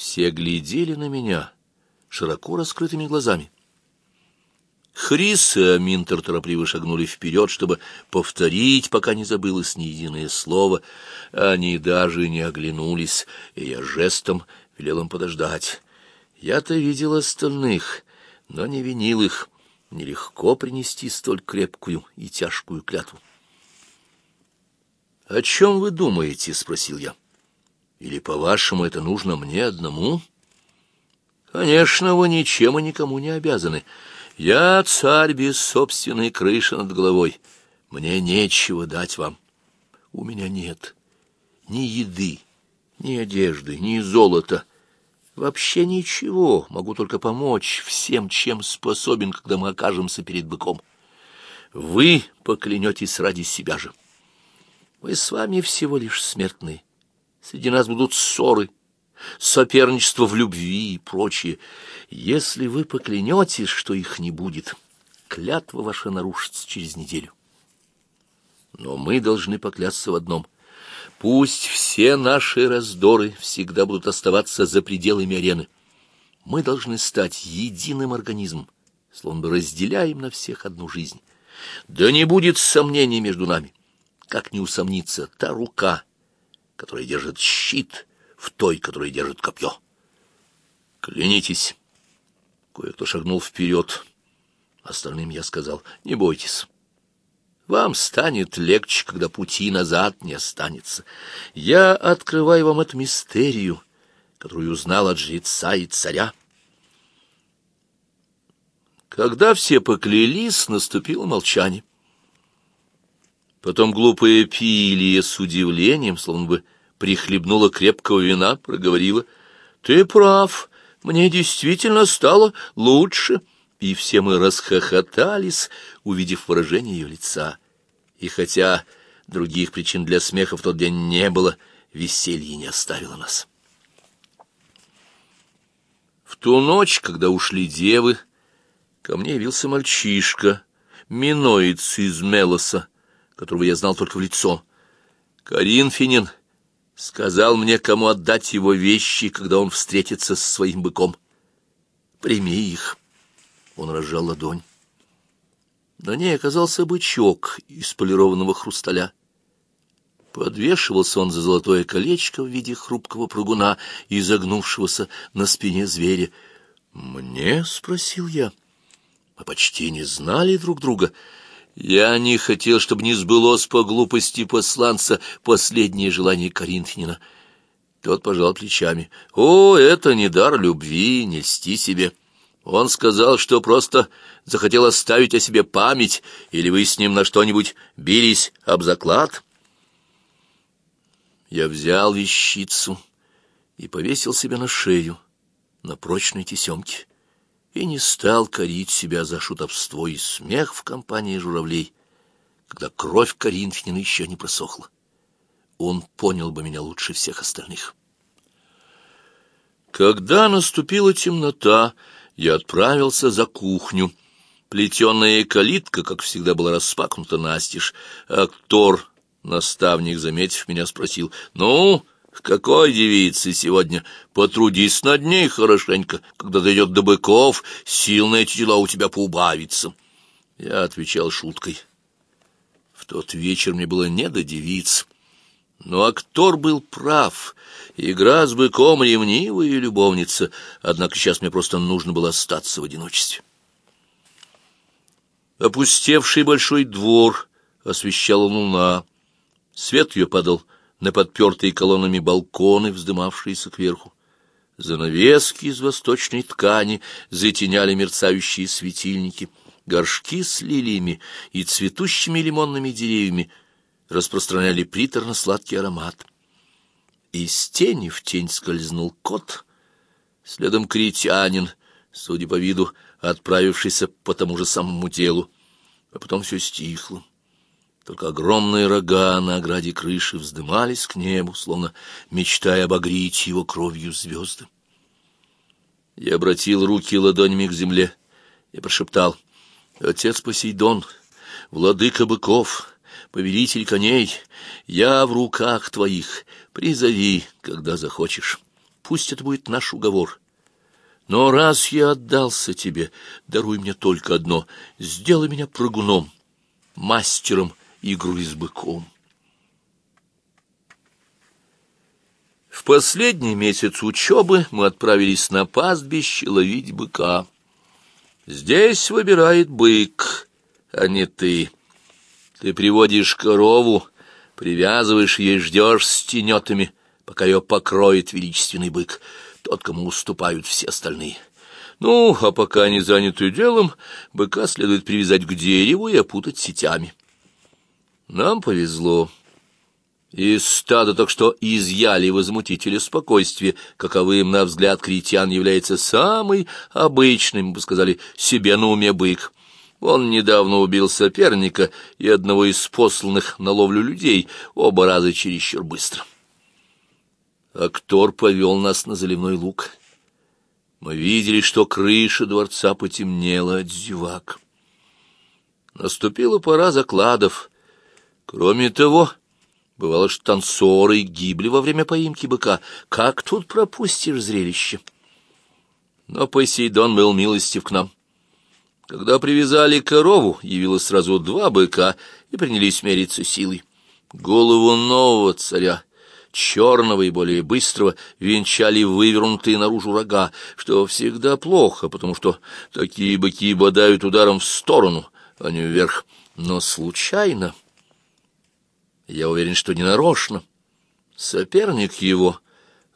Все глядели на меня широко раскрытыми глазами. Хрис и Аминтер торопливо шагнули вперед, чтобы повторить, пока не забылось ни единое слово. Они даже не оглянулись, и я жестом велел им подождать. Я-то видел остальных, но не винил их. Нелегко принести столь крепкую и тяжкую клятву. — О чем вы думаете? — спросил я. — Или, по-вашему, это нужно мне одному? — Конечно, вы ничем и никому не обязаны. Я царь без собственной крыши над головой. Мне нечего дать вам. У меня нет ни еды, ни одежды, ни золота. Вообще ничего, могу только помочь всем, чем способен, когда мы окажемся перед быком. Вы поклянетесь ради себя же. Мы с вами всего лишь смертные. Среди нас будут ссоры, соперничество в любви и прочее. Если вы поклянетесь, что их не будет, клятва ваша нарушится через неделю. Но мы должны поклясться в одном — Пусть все наши раздоры всегда будут оставаться за пределами арены. Мы должны стать единым организмом, словно бы разделяем на всех одну жизнь. Да не будет сомнений между нами. Как не усомниться та рука, которая держит щит, в той, которая держит копье? Клянитесь. Кое-кто шагнул вперед. Остальным я сказал, не бойтесь. Вам станет легче, когда пути назад не останется. Я открываю вам эту мистерию, которую узнал от жреца и царя. Когда все поклялись, наступило молчание. Потом глупая Пилия с удивлением, словно бы прихлебнула крепкого вина, проговорила, «Ты прав, мне действительно стало лучше» и все мы расхохотались, увидев выражение ее лица. И хотя других причин для смеха в тот день не было, веселье не оставило нас. В ту ночь, когда ушли девы, ко мне явился мальчишка, миноец из Мелоса, которого я знал только в лицо. Коринфянин сказал мне, кому отдать его вещи, когда он встретится с своим быком. Прими их. Он разжал ладонь. На ней оказался бычок из полированного хрусталя. Подвешивался он за золотое колечко в виде хрупкого прыгуна, изогнувшегося на спине зверя. «Мне?» — спросил я. Мы почти не знали друг друга. Я не хотел, чтобы не сбылось по глупости посланца последнее желание Коринфянина. Тот пожал плечами. «О, это не дар любви, не льсти себе». Он сказал, что просто захотел оставить о себе память, или вы с ним на что-нибудь бились об заклад? Я взял вещицу и повесил себя на шею, на прочной тесемке, и не стал корить себя за шутовство и смех в компании журавлей, когда кровь Коринфянина еще не просохла. Он понял бы меня лучше всех остальных. Когда наступила темнота, я отправился за кухню. Плетеная калитка, как всегда, была распакнута настежь. Актор, наставник, заметив меня, спросил, «Ну, какой девице сегодня? Потрудись над ней хорошенько. Когда дойдет до быков, сил на эти дела у тебя поубавится». Я отвечал шуткой. В тот вечер мне было не до девиц. Но актор был прав. Игра с быком ревнивая любовница, однако сейчас мне просто нужно было остаться в одиночестве. Опустевший большой двор освещала луна. Свет ее падал на подпертые колоннами балконы, вздымавшиеся кверху. Занавески из восточной ткани затеняли мерцающие светильники, горшки с лилиями и цветущими лимонными деревьями распространяли приторно-сладкий аромат. Из тени в тень скользнул кот, следом критянин, судя по виду, отправившийся по тому же самому делу, а потом все стихло. Только огромные рога на ограде крыши вздымались к небу, словно мечтая обогреть его кровью звезды. Я обратил руки ладонями к земле и прошептал, «Отец Посейдон, владыка быков, повелитель коней, я в руках твоих, призови, когда захочешь. пусть это будет наш уговор. Но раз я отдался тебе, даруй мне только одно — сделай меня прыгуном, мастером игры с быком. В последний месяц учебы мы отправились на пастбище ловить быка. Здесь выбирает бык, а не ты. Ты приводишь корову, привязываешь и ждешь с тенетами, пока ее покроет величественный бык, тот, кому уступают все остальные. Ну, а пока они заняты делом, быка следует привязать к дереву и опутать сетями. Нам повезло. Из стада так что изъяли возмутителя спокойствия, каковым, на взгляд критян, является самый обычный, мы бы сказали, себе на уме бык. Он недавно убил соперника и одного из посланных на ловлю людей, оба раза чересчур быстро. Актор повел нас на заливной луг. Мы видели, что крыша дворца потемнела от зевак. Наступила пора закладов. Кроме того... Бывало, что танцоры гибли во время поимки быка. Как тут пропустишь зрелище? Но Посейдон был милостив к нам. Когда привязали корову, явилось сразу два быка и принялись мериться силой. Голову нового царя, черного и более быстрого, венчали вывернутые наружу рога, что всегда плохо, потому что такие быки бодают ударом в сторону, а не вверх. Но случайно... Я уверен, что не нарочно. Соперник его,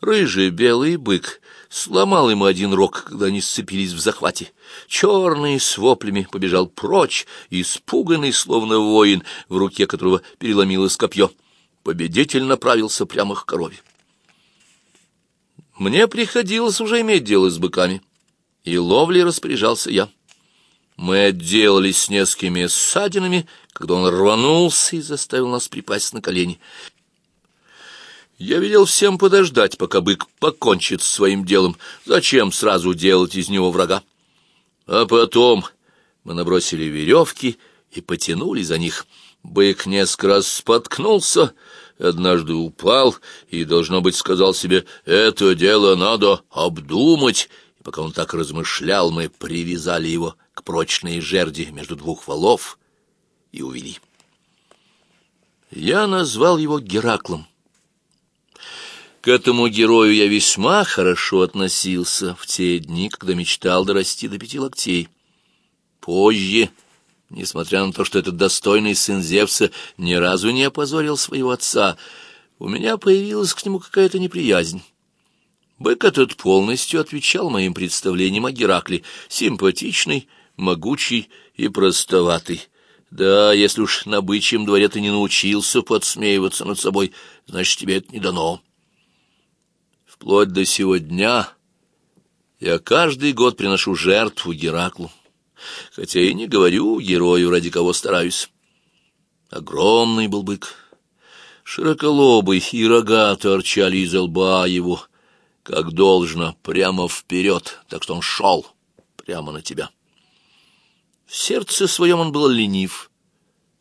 рыжий белый бык, сломал ему один рог, когда они сцепились в захвате. Черный с воплями побежал прочь, испуганный, словно воин, в руке которого переломилось копье. Победитель направился прямо к корове. Мне приходилось уже иметь дело с быками, и ловлей распоряжался я. Мы отделались с несколькими ссадинами, когда он рванулся и заставил нас припасть на колени. Я велел всем подождать, пока бык покончит с своим делом. Зачем сразу делать из него врага? А потом мы набросили веревки и потянули за них. Бык несколько раз споткнулся, однажды упал и, должно быть, сказал себе, «Это дело надо обдумать». И пока он так размышлял, мы привязали его к прочной жерди между двух валов и увели. Я назвал его Гераклом. К этому герою я весьма хорошо относился в те дни, когда мечтал дорасти до пяти локтей. Позже, несмотря на то, что этот достойный сын Зевса ни разу не опозорил своего отца, у меня появилась к нему какая-то неприязнь. Бык этот полностью отвечал моим представлениям о Геракле, симпатичный, могучий и простоватый. Да, если уж на бычьем дворе ты не научился подсмеиваться над собой, значит, тебе это не дано. Вплоть до сего дня я каждый год приношу жертву Гераклу, хотя и не говорю герою, ради кого стараюсь. Огромный был бык, широколобый и рога торчали из лба его, как должно, прямо вперед, так что он шел прямо на тебя. В сердце своем он был ленив,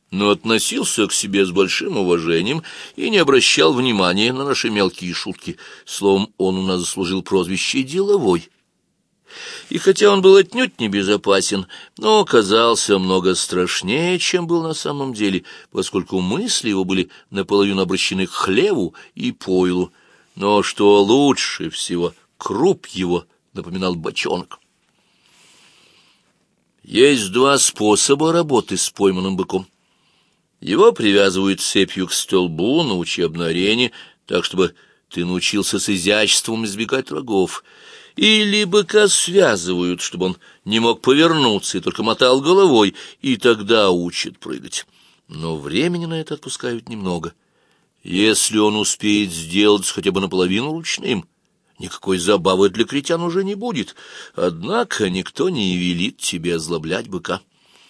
но относился к себе с большим уважением и не обращал внимания на наши мелкие шутки. Словом, он у нас заслужил прозвище «деловой». И хотя он был отнюдь не безопасен, но оказался много страшнее, чем был на самом деле, поскольку мысли его были наполовину обращены к хлеву и пойлу. Но что лучше всего, круп его напоминал бочонок. Есть два способа работы с пойманным быком. Его привязывают цепью к столбу на учебной арене, так чтобы ты научился с изяществом избегать рогов. Или быка связывают, чтобы он не мог повернуться и только мотал головой, и тогда учат прыгать. Но времени на это отпускают немного. Если он успеет сделать хотя бы наполовину ручным — Никакой забавы для критян уже не будет, однако никто не велит тебе озлоблять быка.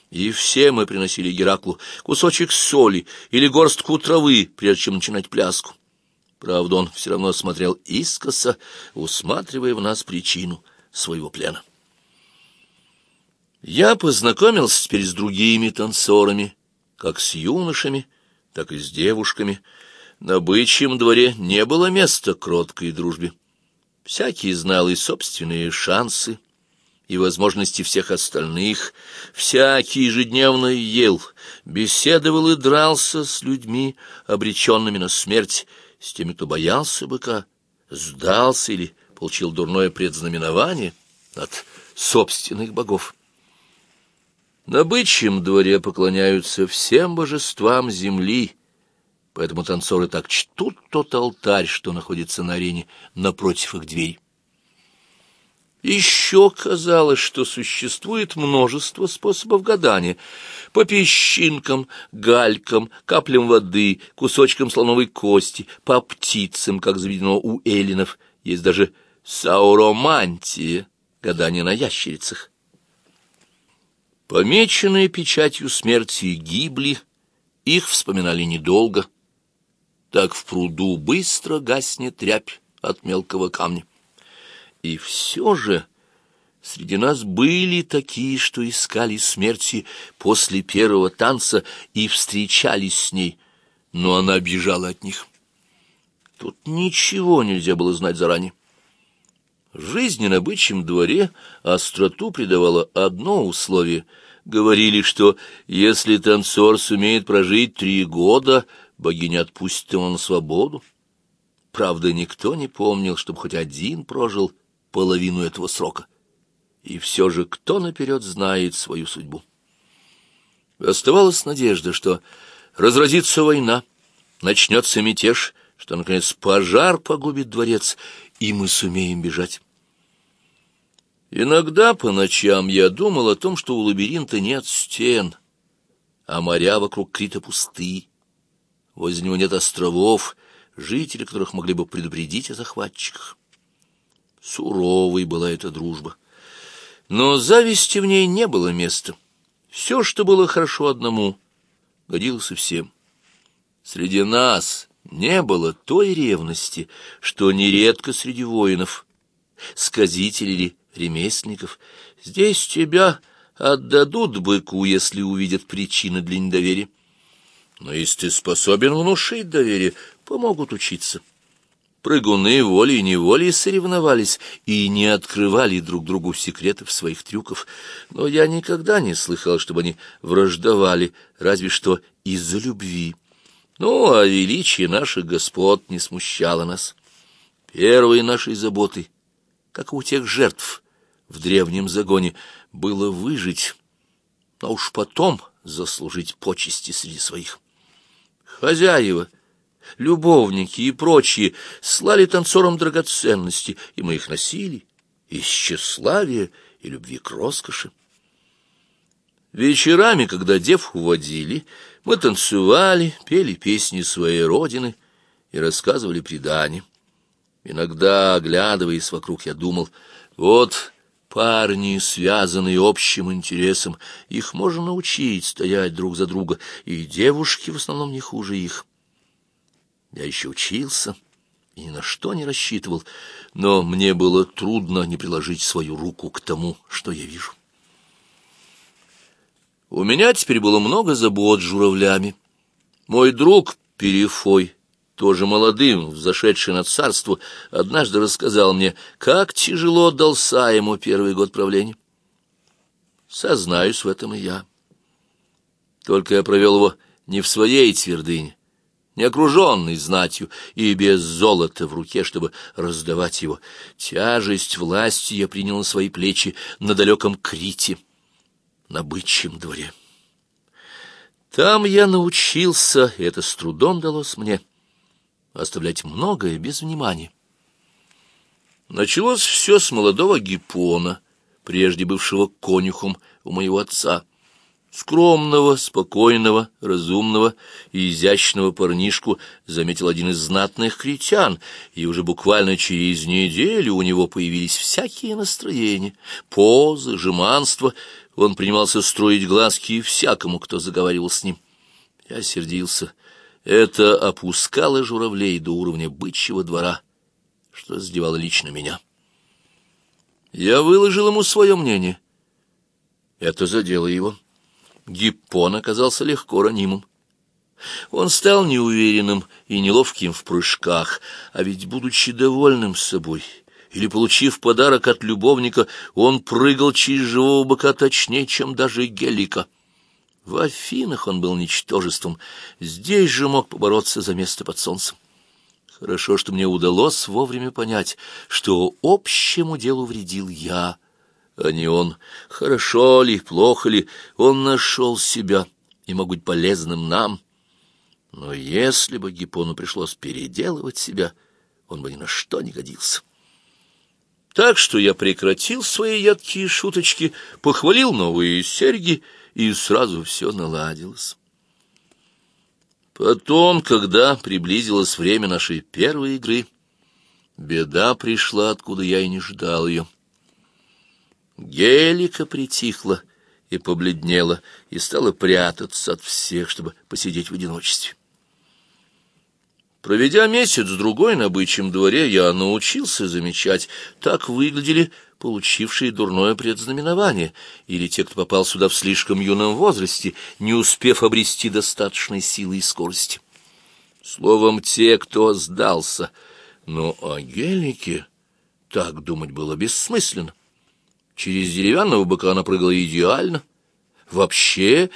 И все мы приносили Гераклу кусочек соли или горстку травы, прежде чем начинать пляску. Правда, он все равно смотрел искоса, усматривая в нас причину своего плена. Я познакомился теперь с другими танцорами, как с юношами, так и с девушками. На бычьем дворе не было места кроткой дружбе. Всякий знал и собственные шансы, и возможности всех остальных. Всякий ежедневно ел, беседовал и дрался с людьми, обреченными на смерть, с теми, кто боялся быка, сдался или получил дурное предзнаменование от собственных богов. На бычьем дворе поклоняются всем божествам земли, поэтому танцоры так чтут тот алтарь, что находится на арене напротив их двери. Еще казалось, что существует множество способов гадания. По песчинкам, галькам, каплям воды, кусочкам слоновой кости, по птицам, как заведено у эллинов. Есть даже сауромантия, гадание на ящерицах. Помеченные печатью смерти гибли, их вспоминали недолго. Так в пруду быстро гаснет рябь от мелкого камня. И все же среди нас были такие, что искали смерти после первого танца и встречались с ней, но она бежала от них. Тут ничего нельзя было знать заранее. Жизни на бычьем дворе остроту придавало одно условие. Говорили, что если танцор сумеет прожить три года, богиня отпустит его на свободу. Правда, никто не помнил, чтобы хоть один прожил половину этого срока. И все же кто наперед знает свою судьбу? Оставалась надежда, что разразится война, начнется мятеж, что, наконец, пожар погубит дворец, и мы сумеем бежать. Иногда по ночам я думал о том, что у лабиринта нет стен, а моря вокруг Крита пусты. Возле него нет островов, жители которых могли бы предупредить о захватчиках. Суровой была эта дружба. Но зависти в ней не было места. Все, что было хорошо одному, годилось и всем. Среди нас не было той ревности, что нередко среди воинов, сказителей или ремесленников. Здесь тебя отдадут быку, если увидят причины для недоверия. Но если ты способен внушить доверие, помогут учиться. Прыгуны волей-неволей соревновались и не открывали друг другу секретов своих трюков, но я никогда не слыхал, чтобы они враждовали, разве что из-за любви. Ну, а величие наших господ не смущало нас. Первой нашей заботой, как у тех жертв в древнем загоне, было выжить, а уж потом заслужить почести среди своих. Хозяева — любовники и прочие слали танцорам драгоценности, и мы их носили из тщеславия и любви к роскоши. Вечерами, когда дев уводили, мы танцевали, пели песни своей родины и рассказывали предания. Иногда, оглядываясь вокруг, я думал, вот парни, связанные общим интересом, их можно научить стоять друг за друга, и девушки в основном не хуже их. Я еще учился и ни на что не рассчитывал, но мне было трудно не приложить свою руку к тому, что я вижу. У меня теперь было много забот с журавлями. Мой друг Перефой, тоже молодым, взошедший на царство, однажды рассказал мне, как тяжело дался ему первый год правления. Сознаюсь в этом и я. Только я провел его не в своей твердыне, не окруженный знатью и без золота в руке, чтобы раздавать его. Тяжесть власти я принял на свои плечи на далеком Крите, на бычьем дворе. Там я научился, и это с трудом далось мне, оставлять многое без внимания. Началось все с молодого Гиппона, прежде бывшего конюхом у моего отца — Скромного, спокойного, разумного и изящного парнишку заметил один из знатных критян, и уже буквально через неделю у него появились всякие настроения, позы, жеманства. Он принимался строить глазки всякому, кто заговаривал с ним. Я сердился. Это опускало журавлей до уровня бычьего двора, что сделало лично меня. Я выложил ему свое мнение. Это задело его. Гиппон оказался легко ранимым. Он стал неуверенным и неловким в прыжках, а ведь, будучи довольным собой или, получив подарок от любовника, он прыгал через живого быка точнее, чем даже Гелика. В Афинах он был ничтожеством, здесь же мог побороться за место под солнцем. Хорошо, что мне удалось вовремя понять, что общему делу вредил я, а не он. Хорошо ли, плохо ли, он нашел себя и мог быть полезным нам. Но если бы Гиппону пришлось переделывать себя, он бы ни на что не годился. Так что я прекратил свои ядкие шуточки, похвалил новые серьги, и сразу все наладилось. Потом, когда приблизилось время нашей первой игры, беда пришла, откуда я и не ждал ее. Гелика притихла и побледнела, и стала прятаться от всех, чтобы посидеть в одиночестве. Проведя месяц-другой на бычьем дворе, я научился замечать, так выглядели получившие дурное предзнаменование, или те, кто попал сюда в слишком юном возрасте, не успев обрести достаточной силы и скорости. Словом, те, кто сдался. Но о гелике так думать было бессмысленно. Через деревянного быка она прыгала идеально. Вообще,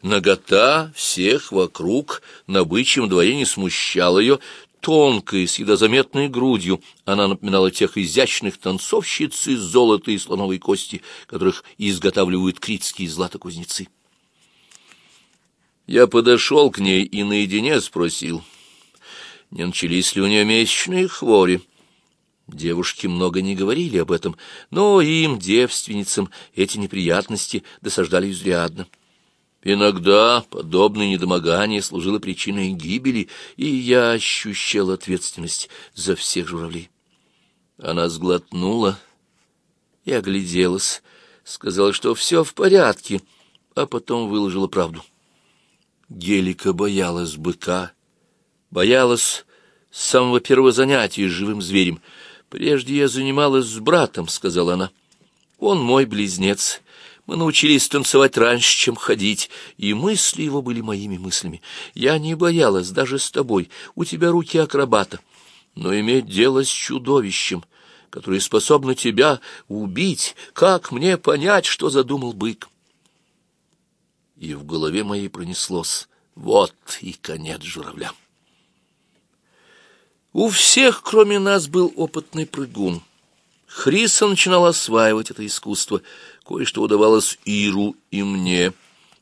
нагота всех вокруг на бычьем дворе не смущала ее, тонкой, с едва заметной грудью. Она напоминала тех изящных танцовщиц из золота и слоновой кости, которых изготавливают критские златокузнецы. Я подошел к ней и наедине спросил, не начались ли у нее месячные хвори. Девушки много не говорили об этом, но им, девственницам, эти неприятности досаждали изрядно. Иногда подобное недомогание служило причиной гибели, и я ощущал ответственность за всех журавлей. Она сглотнула и огляделась, сказала, что все в порядке, а потом выложила правду. Гелика боялась быка, боялась с самого первого занятия с живым зверем. «Прежде я занималась с братом», — сказала она. «Он мой близнец, мы научились танцевать раньше, чем ходить, и мысли его были моими мыслями. Я не боялась даже с тобой, у тебя руки акробата. Но иметь дело с чудовищем, которое способно тебя убить, как мне понять, что задумал бык? И в голове моей пронеслось «Вот и конец журавлям». У всех, кроме нас, был опытный прыгун. Хриса начинал осваивать это искусство — Кое-что удавалось Иру и мне.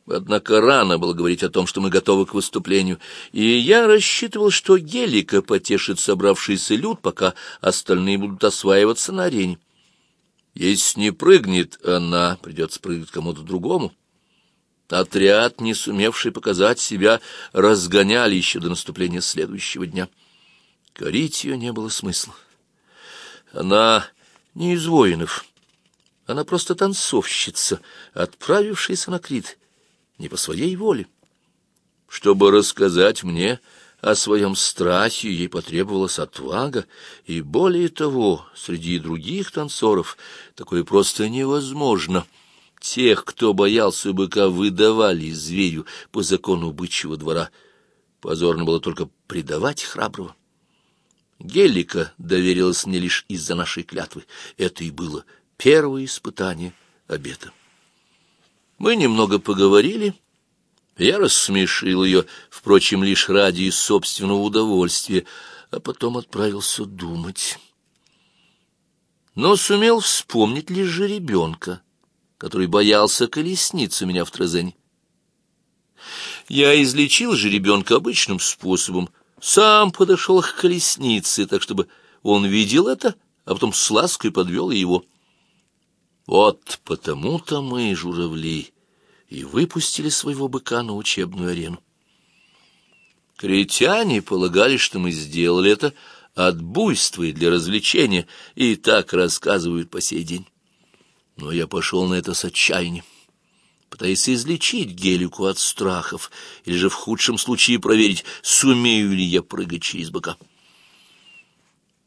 Однако рано было говорить о том, что мы готовы к выступлению, и я рассчитывал, что Гелика потешит собравшийся люд, пока остальные будут осваиваться на арене. Если не прыгнет она, придется прыгать кому-то другому. Отряд, не сумевший показать себя, разгоняли еще до наступления следующего дня. Корить ее не было смысла. Она не из воинов. Она просто танцовщица, отправившаяся на Крит, не по своей воле. Чтобы рассказать мне о своем страхе, ей потребовалась отвага, и более того, среди других танцоров такое просто невозможно. Тех, кто боялся быка, выдавали зверю по закону бычьего двора. Позорно было только предавать храброго. Гелика доверилась мне лишь из-за нашей клятвы. Это и было первое испытание обета. Мы немного поговорили. Я рассмешил ее, впрочем, лишь ради собственного удовольствия, а потом отправился думать. Но сумел вспомнить лишь же ребенка, который боялся колесницы меня в Трезене. Я излечил же ребенка обычным способом, сам подошел к колеснице, так чтобы он видел это, а потом с лаской подвел его. Вот потому-то мы, журавли, и выпустили своего быка на учебную арену. Критяне полагали, что мы сделали это от буйства и для развлечения, и так рассказывают по сей день. Но я пошел на это с отчаянием, пытаясь излечить Гелику от страхов, или же в худшем случае проверить, сумею ли я прыгать через быка.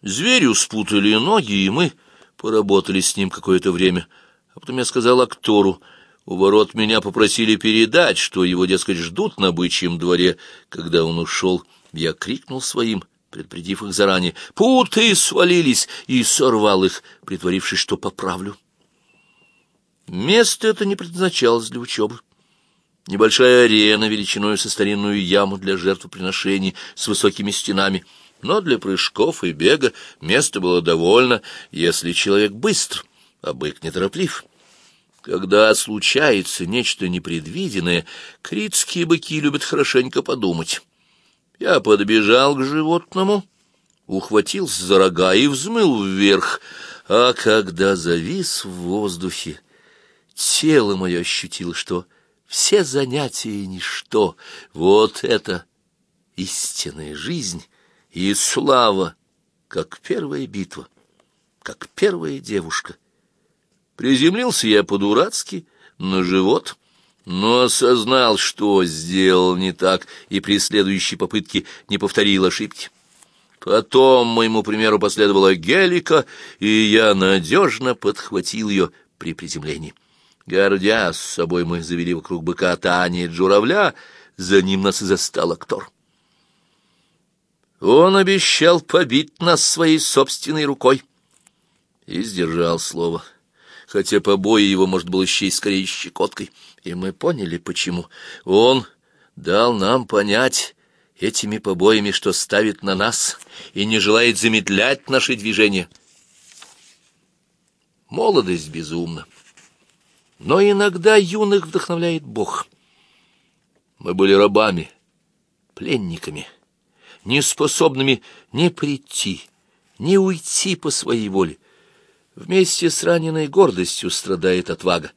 Зверю спутали ноги, и мы Поработали с ним какое-то время, а потом я сказал актору, у ворот меня попросили передать, что его, дескать, ждут на бычьем дворе. Когда он ушел, я крикнул своим, предупредив их заранее. Путы свалились, и сорвал их, притворившись, что поправлю. Место это не предназначалось для учебы. Небольшая арена величиной со старинную яму для жертвоприношений с высокими стенами. Но для прыжков и бега места было довольно, если человек быстр, а бык нетороплив. Когда случается нечто непредвиденное, критские быки любят хорошенько подумать. Я подбежал к животному, ухватился за рога и взмыл вверх, а когда завис в воздухе, тело мое ощутило, что все занятия — ничто. Вот это истинная жизнь и слава, как первая битва, как первая девушка. Приземлился я по-дурацки на живот, но осознал, что сделал не так, и при следующей попытке не повторил ошибки. Потом моему примеру последовала гелика, и я надежно подхватил ее при приземлении. Гордясь собой, мы завели вокруг быка Тани и журавля, за ним нас и застал актор. Он обещал побить нас своей собственной рукой и сдержал слово, хотя побои его, может, было счесть скорее щекоткой, и мы поняли, почему. Он дал нам понять этими побоями, что ставит на нас и не желает замедлять наши движения. Молодость безумна. Но иногда юных вдохновляет Бог. Мы были рабами, пленниками, неспособными ни прийти, ни уйти по своей воле. Вместе с раненой гордостью страдает отвага,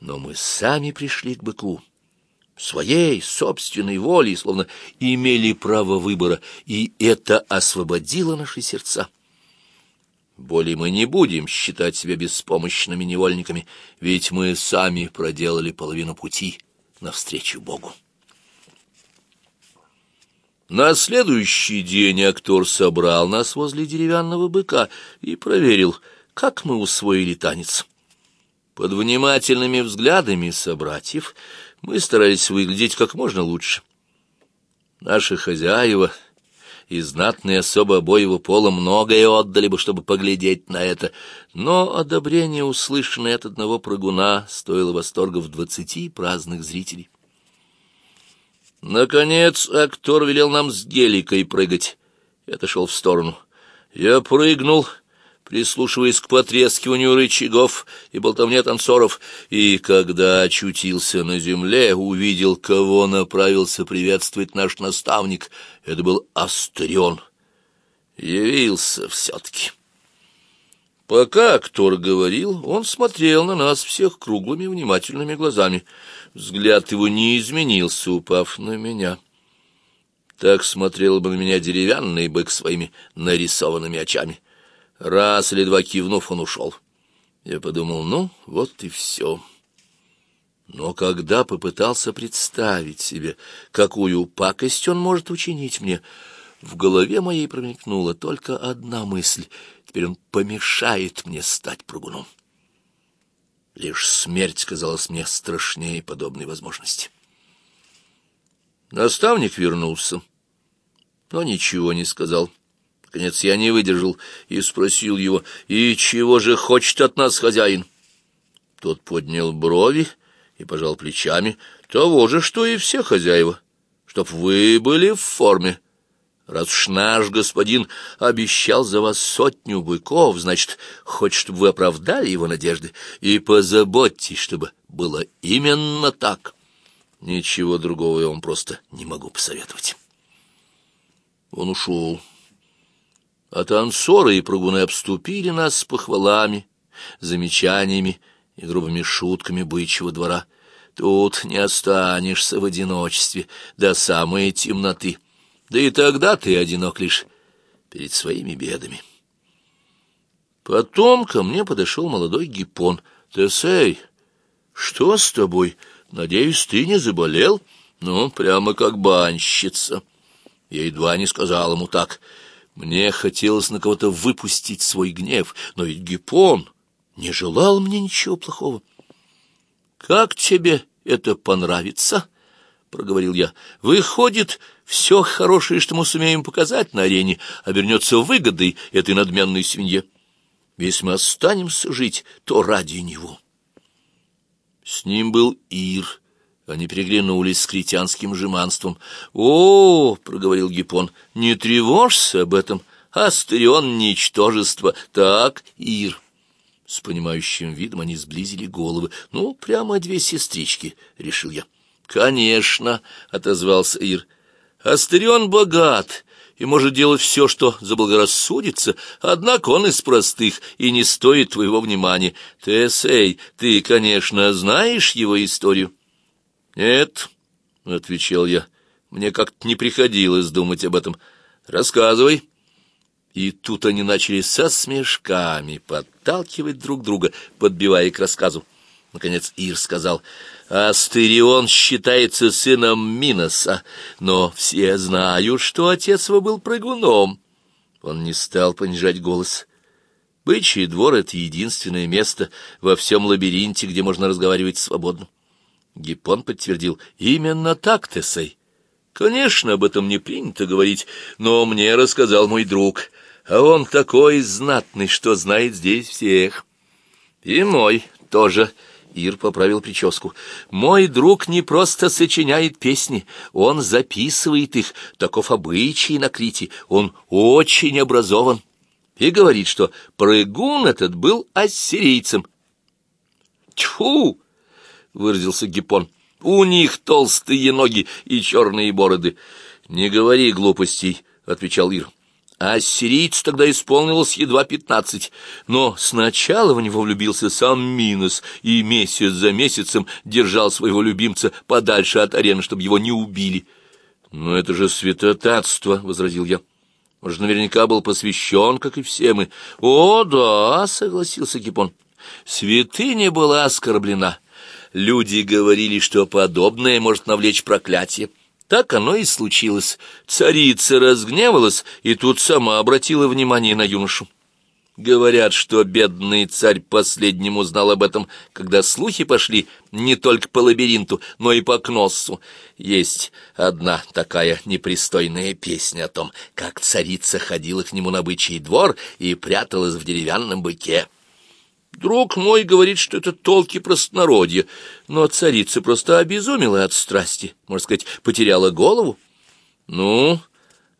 но мы сами пришли к быку. Своей собственной волей, словно имели право выбора, и это освободило наши сердца. Более мы не будем считать себя беспомощными невольниками, ведь мы сами проделали половину пути навстречу Богу. На следующий день актор собрал нас возле деревянного быка и проверил, как мы усвоили танец. Под внимательными взглядами собратьев мы старались выглядеть как можно лучше. Наши хозяева и знатные особо обоего пола многое отдали бы, чтобы поглядеть на это, но одобрение, услышанное от одного прыгуна, стоило восторга в двадцати праздных зрителей. Наконец актор велел нам с геликой прыгать. Я отошел в сторону. Я прыгнул прислушиваясь к потрескиванию рычагов и болтовне танцоров, и, когда очутился на земле, увидел, кого направился приветствовать наш наставник. Это был Астрион. Явился все-таки. Пока актор говорил, он смотрел на нас всех круглыми внимательными глазами. Взгляд его не изменился, упав на меня. Так смотрел бы на меня деревянный бык своими нарисованными очами. Раз или два кивнув, он ушел. Я подумал, ну, вот и все. Но когда попытался представить себе, какую пакость он может учинить мне, в голове моей промелькнула только одна мысль. Теперь он помешает мне стать прыгуном. Лишь смерть казалась мне страшнее подобной возможности. Наставник вернулся, но ничего не сказал. — Наконец я не выдержал и спросил его, «И чего же хочет от нас хозяин?» Тот поднял брови и пожал плечами, «Того же, что и все хозяева, чтоб вы были в форме. Раз уж наш господин обещал за вас сотню быков, значит, хочет, чтобы вы оправдали его надежды, и позаботьтесь, чтобы было именно так. Ничего другого я вам просто не могу посоветовать». Он ушел. А танцоры и прыгуны обступили нас с похвалами, замечаниями и грубыми шутками бычьего двора. Тут не останешься в одиночестве до самой темноты, да и тогда ты одинок лишь перед своими бедами. Потом ко мне подошел молодой гиппон. «Тесей, что с тобой? Надеюсь, ты не заболел? Ну, прямо как банщица». Я едва не сказал ему так — мне хотелось на кого-то выпустить свой гнев, но ведь Гиппон не желал мне ничего плохого. — Как тебе это понравится? — проговорил я. — Выходит, все хорошее, что мы сумеем показать на арене, обернется выгодой этой надменной свинье. Если мы останемся жить, то ради него. С ним был Ир. Они переглянулись с критянским жеманством. «О, — проговорил Гиппон, — не тревожься об этом. Астерион — ничтожество. Так, Ир». С понимающим видом они сблизили головы. «Ну, прямо две сестрички», — решил я. «Конечно», — отозвался Ир. «Астерион богат» и может делать все, что заблагорассудится, однако он из простых и не стоит твоего внимания. Тесей, ты, конечно, знаешь его историю?» «Нет», — отвечал я, — «мне как-то не приходилось думать об этом. Рассказывай». И тут они начали со смешками подталкивать друг друга, подбивая к рассказу. Наконец Ир сказал, «Астерион считается сыном Миноса, но все знают, что отец его был прыгуном». Он не стал понижать голос. Бычий двор — это единственное место во всем лабиринте, где можно разговаривать свободно. Гиппон подтвердил, «Именно так, Тесей. Конечно, об этом не принято говорить, но мне рассказал мой друг, а он такой знатный, что знает здесь всех. И мой тоже». Ир поправил прическу. «Мой друг не просто сочиняет песни, он записывает их, таков обычай на Крите, он очень образован» и говорит, что прыгун этот был ассирийцем. «Тьфу!» — выразился Гиппон. «У них толстые ноги и черные бороды». «Не говори глупостей», — отвечал Ир. А ассирийцу тогда исполнилось едва пятнадцать, но сначала в него влюбился сам Минос и месяц за месяцем держал своего любимца подальше от арены, чтобы его не убили. «Но это же святотатство», — возразил я. Он же наверняка был посвящен, как и все мы. «О, да», — согласился Кипон. «Святыня была оскорблена. Люди говорили, что подобное может навлечь проклятие». Так оно и случилось. Царица разгневалась и тут сама обратила внимание на юношу. Говорят, что бедный царь последним узнал об этом, когда слухи пошли не только по лабиринту, но и по Кноссу. Есть одна такая непристойная песня о том, как царица ходила к нему на бычий двор и пряталась в деревянном быке. Друг мой говорит, что это толки простонародья, но царица просто обезумела от страсти, можно сказать, потеряла голову. — Ну,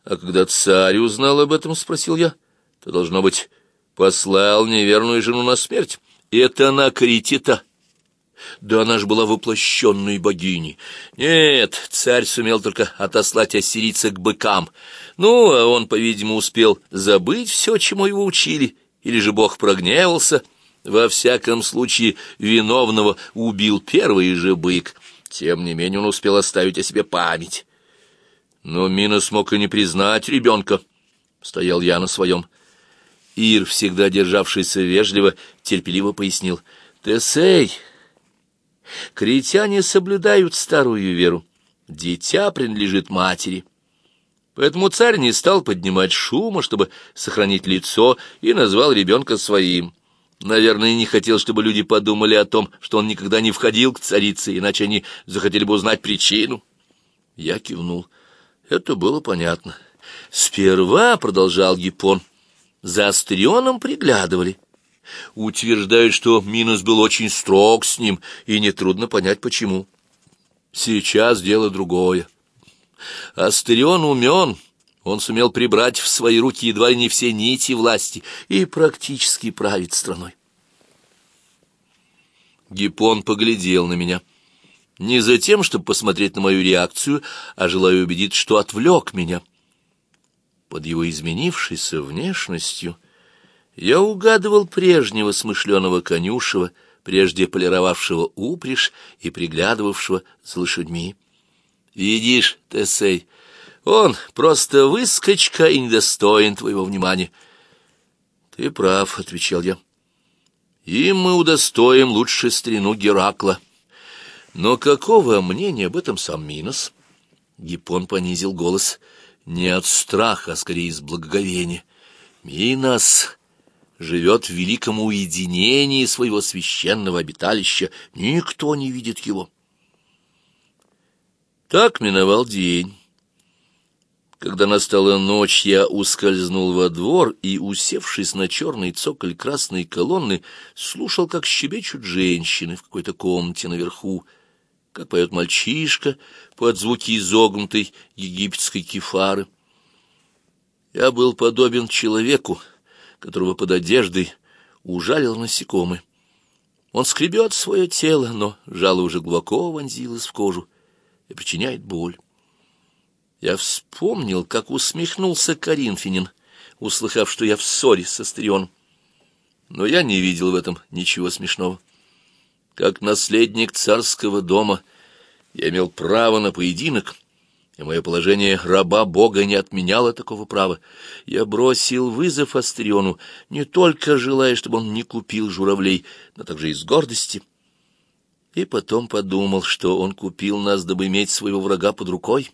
а когда царь узнал об этом, — спросил я, — то, должно быть, послал неверную жену на смерть. Это на Крите-то. Да она ж была воплощенной богиней. Нет, царь сумел только отослать ассирийца к быкам. Ну, а он, по-видимому, успел забыть все, чему его учили, или же бог прогневался — во всяком случае, виновного убил первый же бык. Тем не менее он успел оставить о себе память. Но Мина смог и не признать ребенка. Стоял я на своем. Ир, всегда державшийся вежливо, терпеливо пояснил. «Тесей, критяне соблюдают старую веру. Дитя принадлежит матери». Поэтому царь не стал поднимать шума, чтобы сохранить лицо, и назвал ребенка своим. Наверное, не хотел, чтобы люди подумали о том, что он никогда не входил к царице, иначе они захотели бы узнать причину. Я кивнул. Это было понятно. Сперва, — продолжал Гиппон, — за Астерионом приглядывали. Утверждают, что Минус был очень строг с ним, и нетрудно понять, почему. Сейчас дело другое. Астерион умен, он сумел прибрать в свои руки едва ли не все нити власти и практически править страной. Гиппон поглядел на меня. Не за тем, чтобы посмотреть на мою реакцию, а желая убедить, что отвлек меня. Под его изменившейся внешностью я угадывал прежнего смышленого конюшева, прежде полировавшего упряжь и приглядывавшего за лошадьми. «Видишь, Тесей, он просто выскочка и недостоин твоего внимания. — Ты прав, — отвечал я. — Им мы удостоим лучше старину Геракла. Но какого мнения об этом сам Минос? Гиппон понизил голос. Не от страха, а скорее из благоговения. Минос живет в великом уединении своего священного обиталища. Никто не видит его. Так миновал день. Когда настала ночь, я ускользнул во двор и, усевшись на черный цоколь красной колонны, слушал, как щебечут женщины в какой-то комнате наверху, как поет мальчишка под звуки изогнутой египетской кефары. Я был подобен человеку, которого под одеждой ужалил насекомый. Он скребет свое тело, но жало уже глубоко вонзилось в кожу и причиняет боль. Я вспомнил, как усмехнулся Коринфянин, услыхав, что я в ссоре со Стрионом. Но я не видел в этом ничего смешного. Как наследник царского дома я имел право на поединок, и мое положение раба Бога не отменяло такого права. Я бросил вызов Астриону, не только желая, чтобы он не купил журавлей, но также из гордости. И потом подумал, что он купил нас, дабы иметь своего врага под рукой.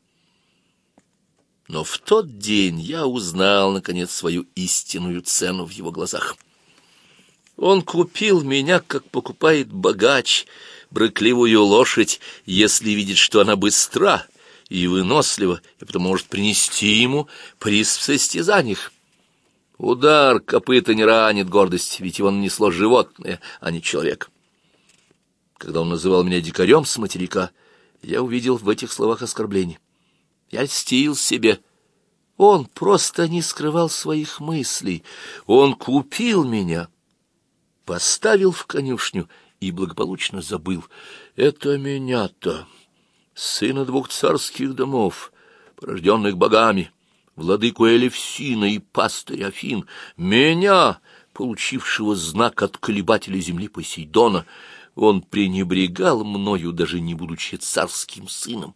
Но в тот день я узнал, наконец, свою истинную цену в его глазах. Он купил меня, как покупает богач, брыкливую лошадь, если видит, что она быстра и вынослива, и потом может принести ему приз в состязаниях. Удар копыта не ранит гордость, ведь его нанесло животное, а не человек. Когда он называл меня дикарем с материка, я увидел в этих словах оскорбление. Я льстил себе. Он просто не скрывал своих мыслей. Он купил меня, поставил в конюшню и благополучно забыл. Это меня-то, сына двух царских домов, порожденных богами, владыку Элевсина и пастыря Афин, меня, получившего знак от колебателя земли Посейдона, он пренебрегал мною, даже не будучи царским сыном.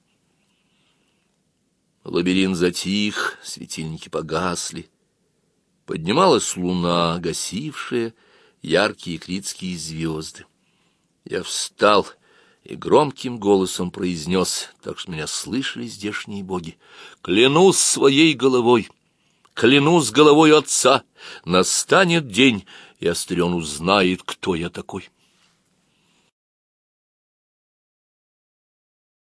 Лабиринт затих, светильники погасли. Поднималась луна, гасившая яркие критские звезды. Я встал и громким голосом произнес, так что меня слышали здешние боги, «Клянусь своей головой, клянусь головой отца, настанет день, и Астерион узнает, кто я такой».